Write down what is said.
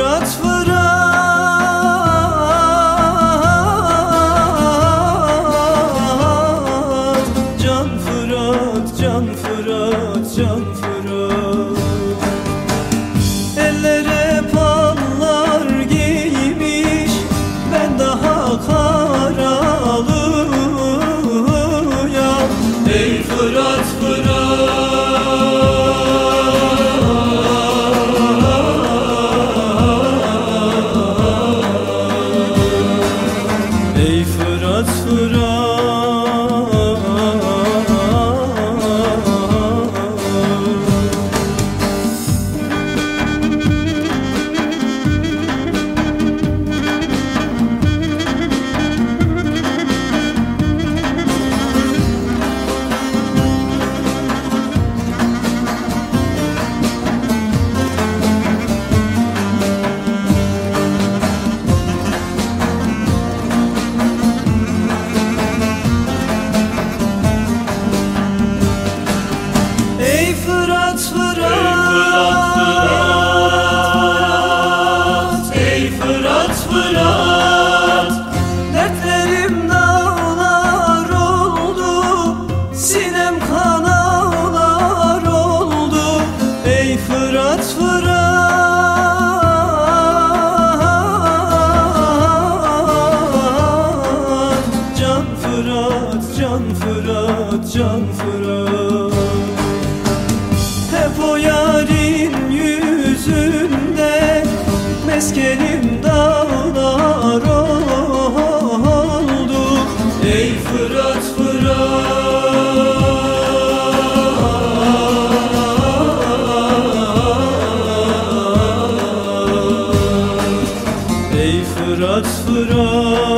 Rot hasret Fırat Dertlerim dağlar oldu Sinem kan ağlar oldu. Ey Fırat Fırat. Can Fırat, can Fırat, can Fırat. Hep o yarın Fırat Fırat.